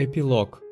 Эпилог.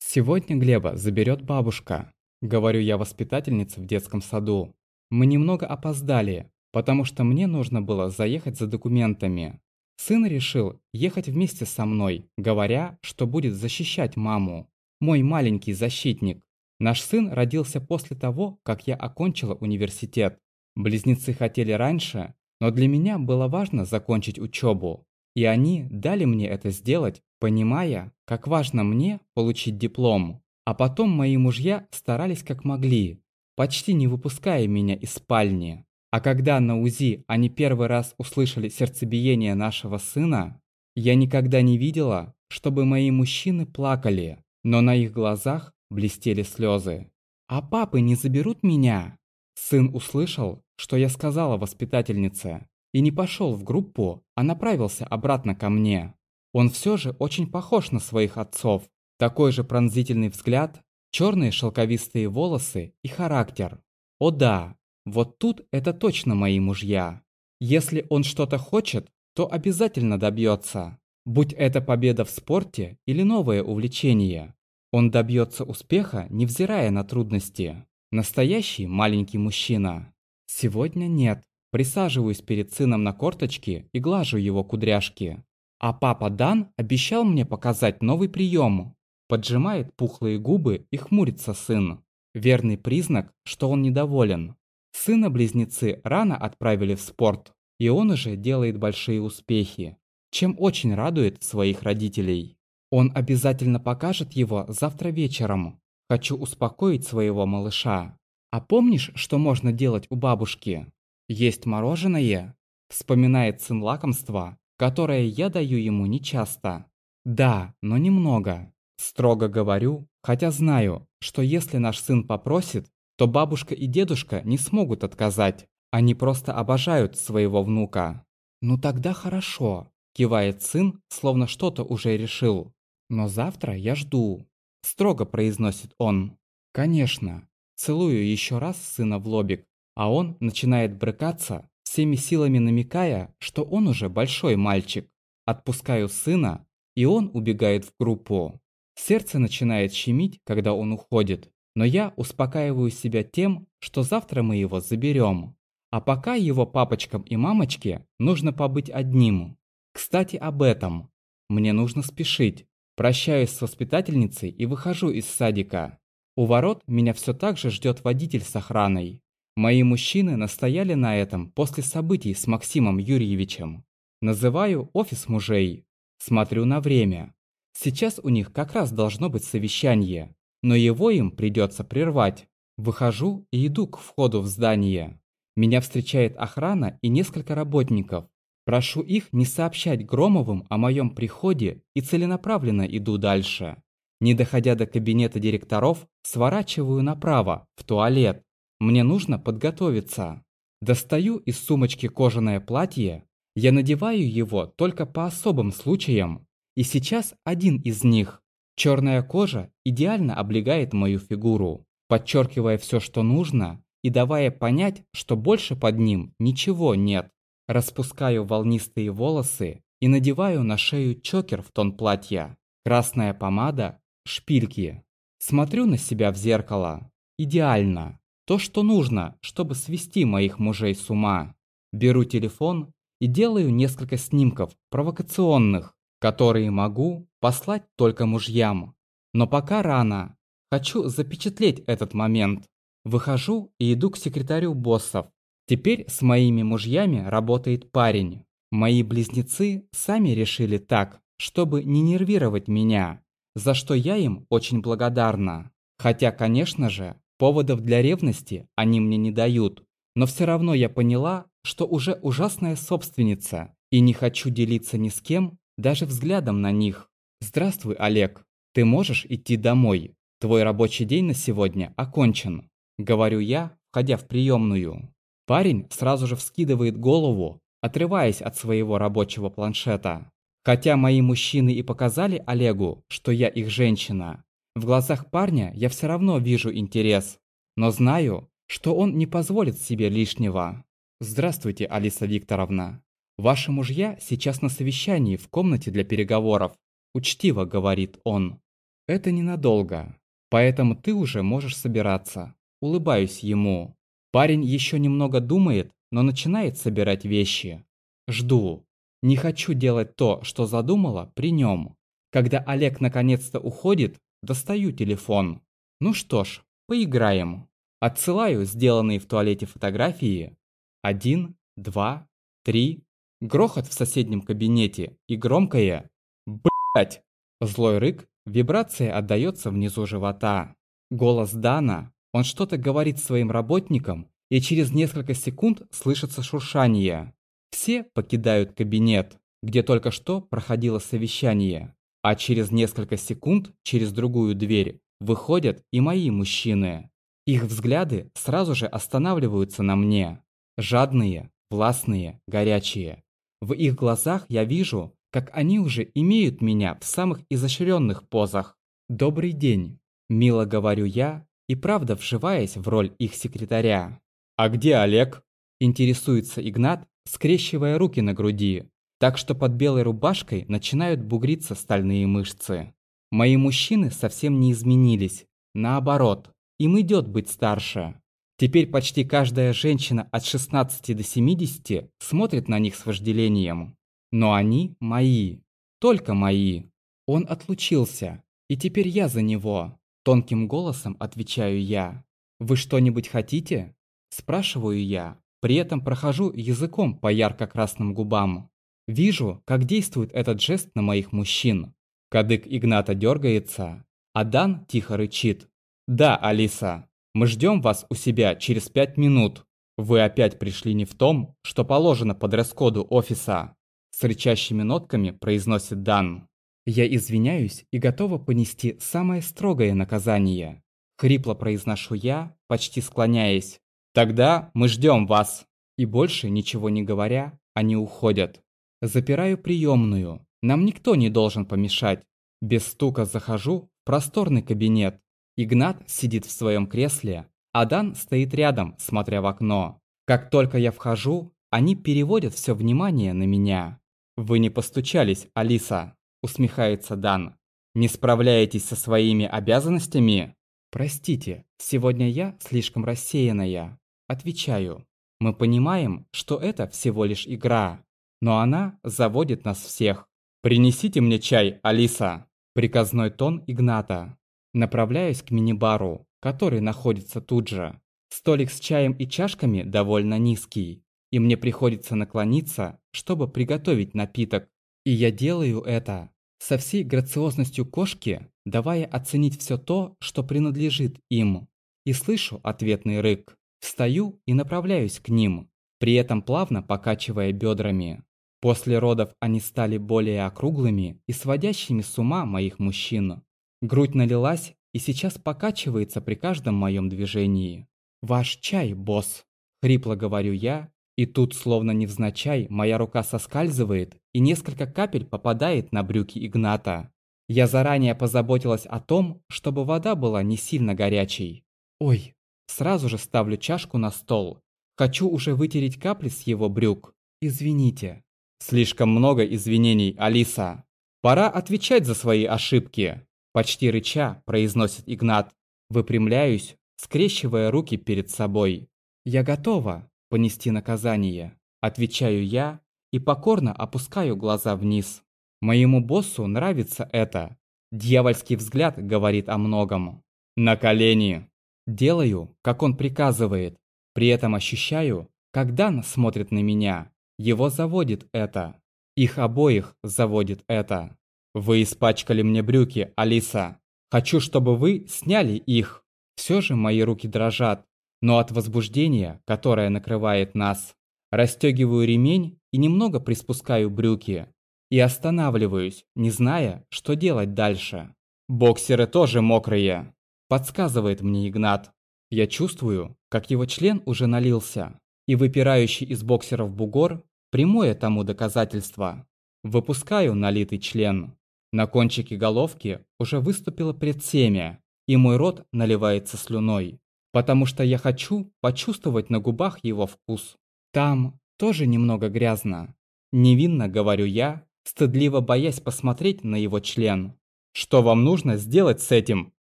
Сегодня Глеба заберет бабушка, говорю я воспитательнице в детском саду. Мы немного опоздали, потому что мне нужно было заехать за документами. Сын решил ехать вместе со мной, говоря, что будет защищать маму. Мой маленький защитник. Наш сын родился после того, как я окончила университет. Близнецы хотели раньше, но для меня было важно закончить учебу. И они дали мне это сделать, понимая, как важно мне получить диплом. А потом мои мужья старались как могли, почти не выпуская меня из спальни. А когда на УЗИ они первый раз услышали сердцебиение нашего сына, я никогда не видела, чтобы мои мужчины плакали, но на их глазах блестели слезы. «А папы не заберут меня?» Сын услышал, что я сказала воспитательнице, и не пошел в группу, а направился обратно ко мне. Он все же очень похож на своих отцов. Такой же пронзительный взгляд, черные шелковистые волосы и характер. О да, вот тут это точно мои мужья. Если он что-то хочет, то обязательно добьется. Будь это победа в спорте или новое увлечение. Он добьется успеха, невзирая на трудности. Настоящий маленький мужчина. Сегодня нет. Присаживаюсь перед сыном на корточки и глажу его кудряшки. А папа Дан обещал мне показать новый прием. Поджимает пухлые губы и хмурится сын. Верный признак, что он недоволен. Сына-близнецы рано отправили в спорт, и он уже делает большие успехи, чем очень радует своих родителей. Он обязательно покажет его завтра вечером. Хочу успокоить своего малыша. А помнишь, что можно делать у бабушки? Есть мороженое? Вспоминает сын лакомства, которое я даю ему нечасто. Да, но немного. Строго говорю, хотя знаю, что если наш сын попросит, то бабушка и дедушка не смогут отказать. Они просто обожают своего внука. «Ну тогда хорошо», – кивает сын, словно что-то уже решил. «Но завтра я жду», – строго произносит он. «Конечно». Целую еще раз сына в лобик, а он начинает брыкаться, всеми силами намекая, что он уже большой мальчик. Отпускаю сына, и он убегает в группу. Сердце начинает щемить, когда он уходит, но я успокаиваю себя тем, что завтра мы его заберем. А пока его папочкам и мамочке нужно побыть одним. Кстати, об этом. Мне нужно спешить. Прощаюсь с воспитательницей и выхожу из садика. У ворот меня все так же ждет водитель с охраной. Мои мужчины настояли на этом после событий с Максимом Юрьевичем. Называю офис мужей. Смотрю на время. Сейчас у них как раз должно быть совещание, но его им придется прервать. Выхожу и иду к входу в здание. Меня встречает охрана и несколько работников. Прошу их не сообщать Громовым о моем приходе и целенаправленно иду дальше. Не доходя до кабинета директоров, сворачиваю направо, в туалет. Мне нужно подготовиться. Достаю из сумочки кожаное платье. Я надеваю его только по особым случаям. И сейчас один из них. Черная кожа идеально облегает мою фигуру, подчеркивая все, что нужно, и давая понять, что больше под ним ничего нет. Распускаю волнистые волосы и надеваю на шею чокер в тон платья. Красная помада, шпильки. Смотрю на себя в зеркало. Идеально. То, что нужно, чтобы свести моих мужей с ума. Беру телефон и делаю несколько снимков провокационных, которые могу послать только мужьям. Но пока рано. Хочу запечатлеть этот момент. Выхожу и иду к секретарю боссов. Теперь с моими мужьями работает парень. Мои близнецы сами решили так, чтобы не нервировать меня, за что я им очень благодарна. Хотя, конечно же, Поводов для ревности они мне не дают, но все равно я поняла, что уже ужасная собственница и не хочу делиться ни с кем, даже взглядом на них. Здравствуй, Олег. Ты можешь идти домой. Твой рабочий день на сегодня окончен. Говорю я, входя в приемную. Парень сразу же вскидывает голову, отрываясь от своего рабочего планшета. Хотя мои мужчины и показали Олегу, что я их женщина, в глазах парня я все равно вижу интерес, но знаю, что он не позволит себе лишнего. Здравствуйте, Алиса Викторовна. Ваши мужья сейчас на совещании в комнате для переговоров. учтиво говорит он. Это ненадолго, поэтому ты уже можешь собираться. Улыбаюсь ему. Парень еще немного думает, но начинает собирать вещи. Жду. Не хочу делать то, что задумала при нем. Когда Олег наконец-то уходит, достаю телефон. Ну что ж, поиграем. Отсылаю сделанные в туалете фотографии. Один, два, три. Грохот в соседнем кабинете и громкое «Блять!» Злой рык, вибрация отдается внизу живота. Голос Дана, он что-то говорит своим работникам, и через несколько секунд слышится шуршание. Все покидают кабинет, где только что проходило совещание, а через несколько секунд через другую дверь выходят и мои мужчины. Их взгляды сразу же останавливаются на мне. Жадные, властные, горячие. В их глазах я вижу, как они уже имеют меня в самых изощренных позах. «Добрый день», – мило говорю я, и правда вживаясь в роль их секретаря. «А где Олег?» – интересуется Игнат, скрещивая руки на груди, так что под белой рубашкой начинают бугриться стальные мышцы. Мои мужчины совсем не изменились, наоборот, им идет быть старше. Теперь почти каждая женщина от 16 до 70 смотрит на них с вожделением. Но они мои, только мои. Он отлучился, и теперь я за него. Тонким голосом отвечаю я. «Вы что-нибудь хотите?» Спрашиваю я, при этом прохожу языком по ярко-красным губам. Вижу, как действует этот жест на моих мужчин. Кадык Игната дергается, а Дан тихо рычит. «Да, Алиса, мы ждем вас у себя через пять минут. Вы опять пришли не в том, что положено под дресс-коду офиса». С рычащими нотками произносит Дан. Я извиняюсь и готова понести самое строгое наказание. Хрипло произношу я, почти склоняясь. Тогда мы ждем вас. И больше ничего не говоря, они уходят. Запираю приемную. Нам никто не должен помешать. Без стука захожу в просторный кабинет. Игнат сидит в своем кресле, а Дан стоит рядом, смотря в окно. Как только я вхожу, они переводят все внимание на меня. «Вы не постучались, Алиса», – усмехается Дан. «Не справляетесь со своими обязанностями?» «Простите, сегодня я слишком рассеянная». Отвечаю. «Мы понимаем, что это всего лишь игра, но она заводит нас всех. Принесите мне чай, Алиса!» Приказной тон Игната. Направляюсь к мини-бару, который находится тут же. Столик с чаем и чашками довольно низкий, и мне приходится наклониться, чтобы приготовить напиток. И я делаю это со всей грациозностью кошки, давая оценить все то, что принадлежит им. И слышу ответный рык. Встаю и направляюсь к ним, при этом плавно покачивая бедрами. После родов они стали более округлыми и сводящими с ума моих мужчин. Грудь налилась и сейчас покачивается при каждом моем движении. «Ваш чай, босс!» – хрипло говорю я, и тут, словно невзначай, моя рука соскальзывает и несколько капель попадает на брюки Игната. Я заранее позаботилась о том, чтобы вода была не сильно горячей. Ой, сразу же ставлю чашку на стол. Хочу уже вытереть капли с его брюк. Извините. Слишком много извинений, Алиса. Пора отвечать за свои ошибки. Почти рыча, произносит Игнат. Выпрямляюсь, скрещивая руки перед собой. Я готова понести наказание. Отвечаю я и покорно опускаю глаза вниз. Моему боссу нравится это. Дьявольский взгляд говорит о многом. На колени. Делаю, как он приказывает. При этом ощущаю, как Дан смотрит на меня. Его заводит это. Их обоих заводит это. Вы испачкали мне брюки, Алиса. Хочу, чтобы вы сняли их. Все же мои руки дрожат, но от возбуждения, которое накрывает нас. Растегиваю ремень и немного приспускаю брюки. И останавливаюсь, не зная, что делать дальше. Боксеры тоже мокрые. Подсказывает мне Игнат. Я чувствую, как его член уже налился. И выпирающий из боксеров бугор – прямое тому доказательство. Выпускаю налитый член. На кончике головки уже выступило предсемя, и мой рот наливается слюной, потому что я хочу почувствовать на губах его вкус. Там тоже немного грязно. Невинно говорю я, стыдливо боясь посмотреть на его член. «Что вам нужно сделать с этим,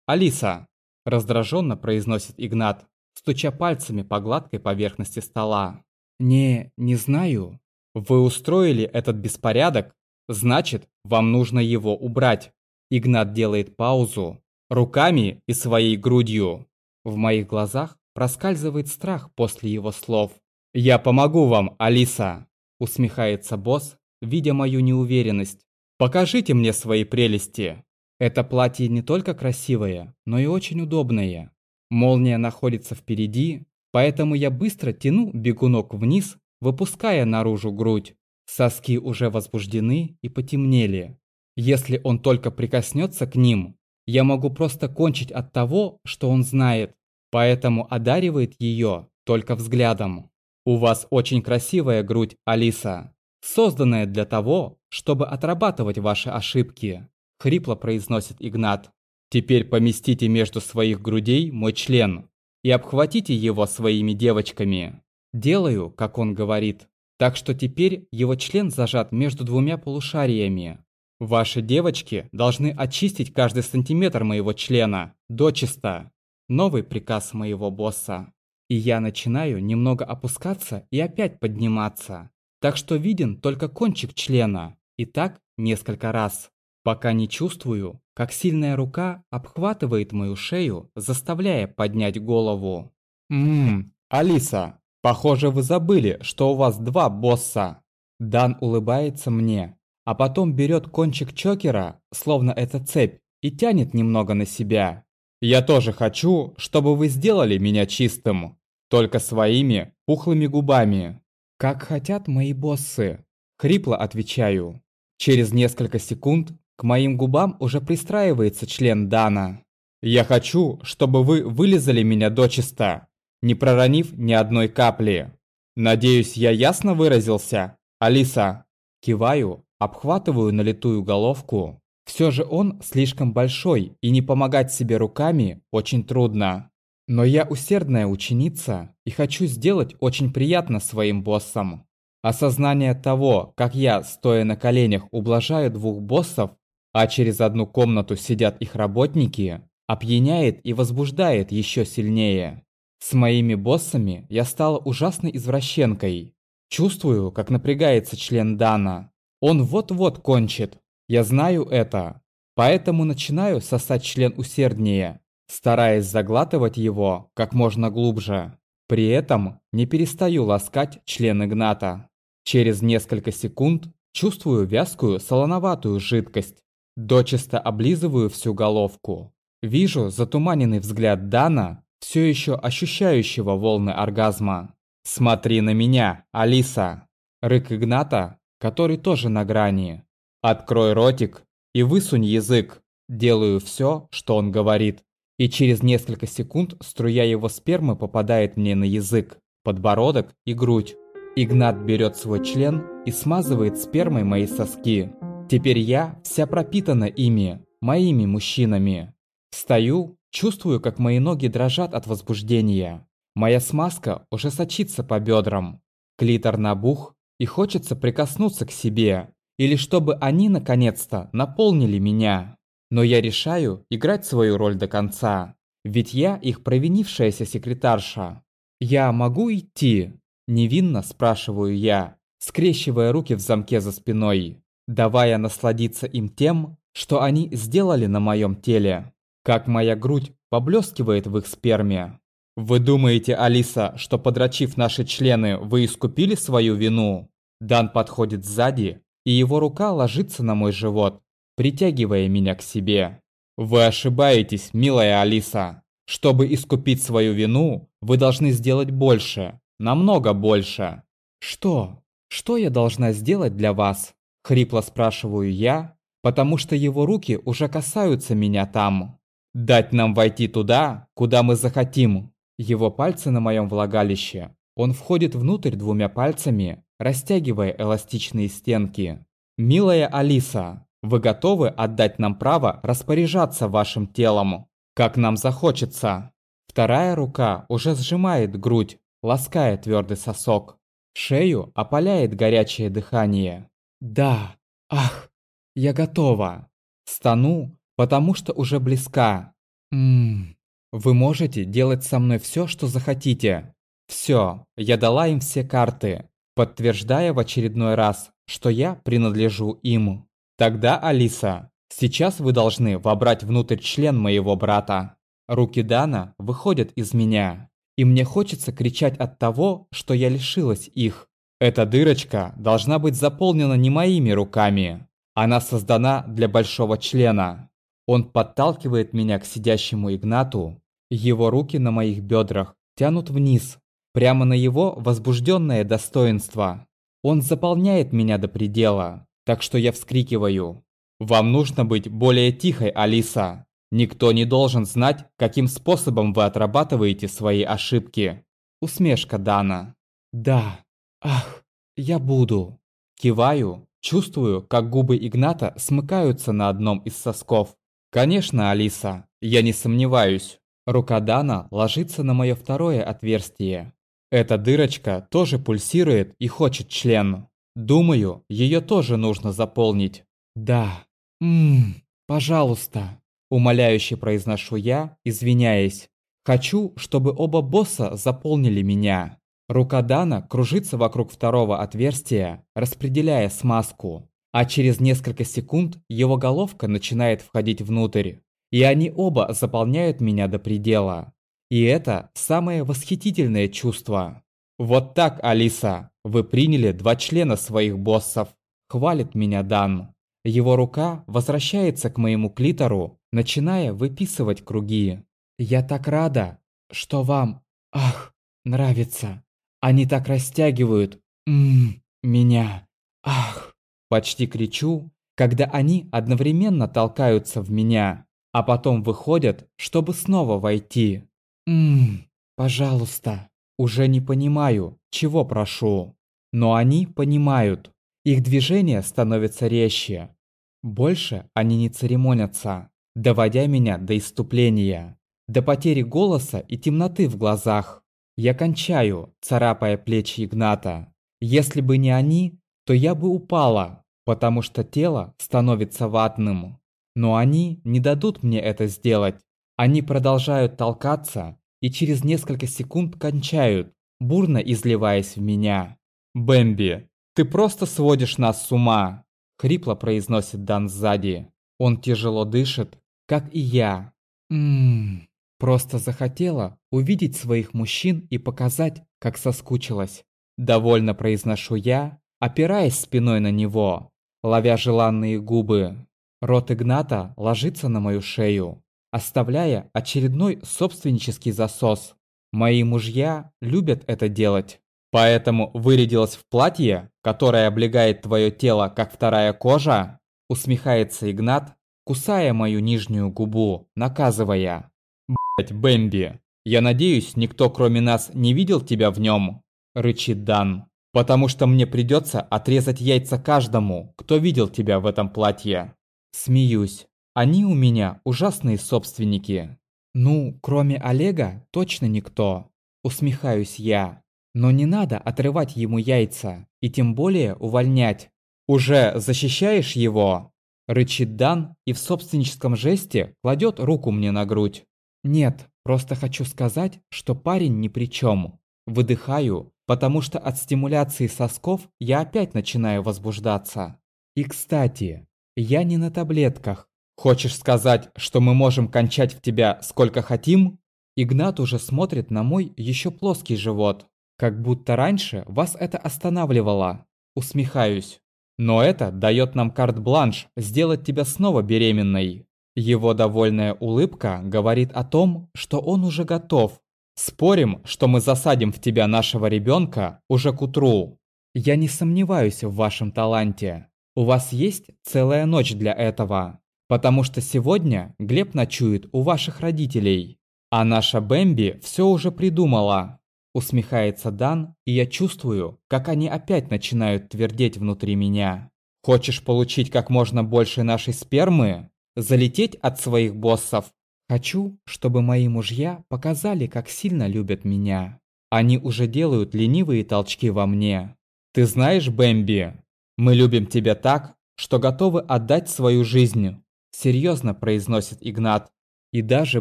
Алиса?» Раздраженно произносит Игнат, стуча пальцами по гладкой поверхности стола. «Не, не знаю». «Вы устроили этот беспорядок? Значит, вам нужно его убрать». Игнат делает паузу. Руками и своей грудью. В моих глазах проскальзывает страх после его слов. «Я помогу вам, Алиса!» Усмехается босс, видя мою неуверенность. «Покажите мне свои прелести!» Это платье не только красивое, но и очень удобное. Молния находится впереди, поэтому я быстро тяну бегунок вниз, выпуская наружу грудь. Соски уже возбуждены и потемнели. Если он только прикоснется к ним, я могу просто кончить от того, что он знает, поэтому одаривает ее только взглядом. У вас очень красивая грудь, Алиса, созданная для того, чтобы отрабатывать ваши ошибки, хрипло произносит Игнат. Теперь поместите между своих грудей мой член и обхватите его своими девочками. Делаю, как он говорит. Так что теперь его член зажат между двумя полушариями. Ваши девочки должны очистить каждый сантиметр моего члена, дочисто. Новый приказ моего босса. И я начинаю немного опускаться и опять подниматься. Так что виден только кончик члена. И так несколько раз. Пока не чувствую, как сильная рука обхватывает мою шею, заставляя поднять голову. Ммм, Алиса, похоже вы забыли, что у вас два босса. Дан улыбается мне, а потом берет кончик чокера, словно это цепь, и тянет немного на себя. Я тоже хочу, чтобы вы сделали меня чистым, только своими пухлыми губами. Как хотят мои боссы, хрипло отвечаю. Через несколько секунд к моим губам уже пристраивается член Дана. Я хочу, чтобы вы вылезали меня дочисто, не проронив ни одной капли. Надеюсь, я ясно выразился, Алиса. Киваю, обхватываю налитую головку. Все же он слишком большой, и не помогать себе руками очень трудно. Но я усердная ученица и хочу сделать очень приятно своим боссам. Осознание того, как я, стоя на коленях, ублажаю двух боссов, а через одну комнату сидят их работники, опьяняет и возбуждает еще сильнее. С моими боссами я стала ужасной извращенкой. Чувствую, как напрягается член Дана, он вот-вот кончит. Я знаю это. Поэтому начинаю сосать член усерднее, стараясь заглатывать его как можно глубже. При этом не перестаю ласкать член Игната. Через несколько секунд чувствую вязкую солоноватую жидкость. Дочисто облизываю всю головку. Вижу затуманенный взгляд Дана, все еще ощущающего волны оргазма. «Смотри на меня, Алиса!» Рык Игната который тоже на грани. Открой ротик и высунь язык. Делаю все, что он говорит. И через несколько секунд струя его спермы попадает мне на язык, подбородок и грудь. Игнат берет свой член и смазывает спермой мои соски. Теперь я вся пропитана ими, моими мужчинами. Стою, чувствую, как мои ноги дрожат от возбуждения. Моя смазка уже сочится по бедрам. Клитор набух, и хочется прикоснуться к себе, или чтобы они наконец-то наполнили меня. Но я решаю играть свою роль до конца, ведь я их провинившаяся секретарша. «Я могу идти?» – невинно спрашиваю я, скрещивая руки в замке за спиной, давая насладиться им тем, что они сделали на моем теле. Как моя грудь поблескивает в их сперме. Вы думаете, Алиса, что подрочив наши члены, вы искупили свою вину? Дан подходит сзади, и его рука ложится на мой живот, притягивая меня к себе. Вы ошибаетесь, милая Алиса. Чтобы искупить свою вину, вы должны сделать больше, намного больше. Что? Что я должна сделать для вас? Хрипло спрашиваю я, потому что его руки уже касаются меня там. Дать нам войти туда, куда мы захотим, его пальцы на моем влагалище. Он входит внутрь двумя пальцами, растягивая эластичные стенки. «Милая Алиса, вы готовы отдать нам право распоряжаться вашим телом, как нам захочется?» Вторая рука уже сжимает грудь, лаская твердый сосок. Шею опаляет горячее дыхание. «Да, Ах, я готова. Стану, потому что уже близка. Ммм, вы можете делать со мной все, что захотите. Все, я дала им все карты, подтверждая в очередной раз, что я принадлежу им. Тогда, Алиса, сейчас вы должны вобрать внутрь член моего брата. Руки Дана выходят из меня, и мне хочется кричать от того, что я лишилась их. Эта дырочка должна быть заполнена не моими руками. Она создана для большого члена. Он подталкивает меня к сидящему Игнату. Его руки на моих бедрах тянут вниз, прямо на его возбужденное достоинство. Он заполняет меня до предела, так что я вскрикиваю. «Вам нужно быть более тихой, Алиса. Никто не должен знать, каким способом вы отрабатываете свои ошибки». Усмешка Дана. «Да, ах, я буду». Киваю, чувствую, как губы Игната смыкаются на одном из сосков. «Конечно, Алиса, я не сомневаюсь». Рука Дана ложится на мое второе отверстие. Эта дырочка тоже пульсирует и хочет член. Думаю, ее тоже нужно заполнить. Да. Ммм, пожалуйста. Умоляюще произношу я, извиняясь. Хочу, чтобы оба босса заполнили меня. Рука Дана кружится вокруг второго отверстия, распределяя смазку. А через несколько секунд его головка начинает входить внутрь. И они оба заполняют меня до предела. И это самое восхитительное чувство. Вот так, Алиса, вы приняли два члена своих боссов. Хвалит меня Дан. Его рука возвращается к моему клитору, начиная выписывать круги. Я так рада, что вам, ах, нравится. Они так растягивают, ммм, меня, ах. Почти кричу, когда они одновременно толкаются в меня, а потом выходят, чтобы снова войти. Ммм, пожалуйста. Уже не понимаю, чего прошу. Но они понимают. Их движения становятся резче. Больше они не церемонятся, доводя меня до иступления, до потери голоса и темноты в глазах. Я кончаю, царапая плечи Игната. Если бы не они, то я бы упала, потому что тело становится ватным. Но они не дадут мне это сделать. Они продолжают толкаться и через несколько секунд кончают, бурно изливаясь в меня. «Бэмби, ты просто сводишь нас с ума!» – хрипло произносит Дан сзади. Он тяжело дышит, как и я. «Ммм, просто захотела увидеть своих мужчин и показать, как соскучилась». Довольно произношу я, опираясь спиной на него, ловя желанные губы. Рот Игната ложится на мою шею, оставляя очередной собственнический засос. Мои мужья любят это делать. Поэтому вырядилась в платье, которое облегает твое тело, как вторая кожа? Усмехается Игнат, кусая мою нижнюю губу, наказывая. Блять, Бэмби, я надеюсь, никто кроме нас не видел тебя в нем? Рычит Дан. Потому что мне придется отрезать яйца каждому, кто видел тебя в этом платье. Смеюсь. Они у меня ужасные собственники. Ну, кроме Олега, точно никто. Усмехаюсь я. Но не надо отрывать ему яйца, и тем более увольнять. Уже защищаешь его? Рычит Дан и в собственническом жесте кладет руку мне на грудь. Нет, просто хочу сказать, что парень ни при чем. Выдыхаю, потому что от стимуляции сосков я опять начинаю возбуждаться. И кстати, я не на таблетках, Хочешь сказать, что мы можем кончать в тебя сколько хотим? Игнат уже смотрит на мой еще плоский живот. Как будто раньше вас это останавливало. Усмехаюсь. Но это дает нам карт-бланш сделать тебя снова беременной. Его довольная улыбка говорит о том, что он уже готов. Спорим, что мы засадим в тебя нашего ребенка уже к утру. Я не сомневаюсь в вашем таланте. У вас есть целая ночь для этого. Потому что сегодня Глеб ночует у ваших родителей. А наша Бэмби все уже придумала. Усмехается Дан, и я чувствую, как они опять начинают твердеть внутри меня. Хочешь получить как можно больше нашей спермы? Залететь от своих боссов? Хочу, чтобы мои мужья показали, как сильно любят меня. Они уже делают ленивые толчки во мне. Ты знаешь, Бэмби, мы любим тебя так, что готовы отдать свою жизнь, серьезно произносит Игнат. И даже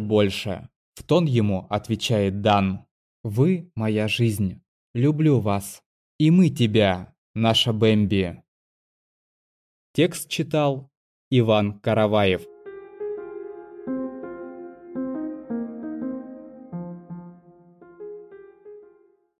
больше. В тон ему отвечает Дан. Вы моя жизнь. Люблю вас. И мы тебя, наша Бэмби. Текст читал Иван Караваев.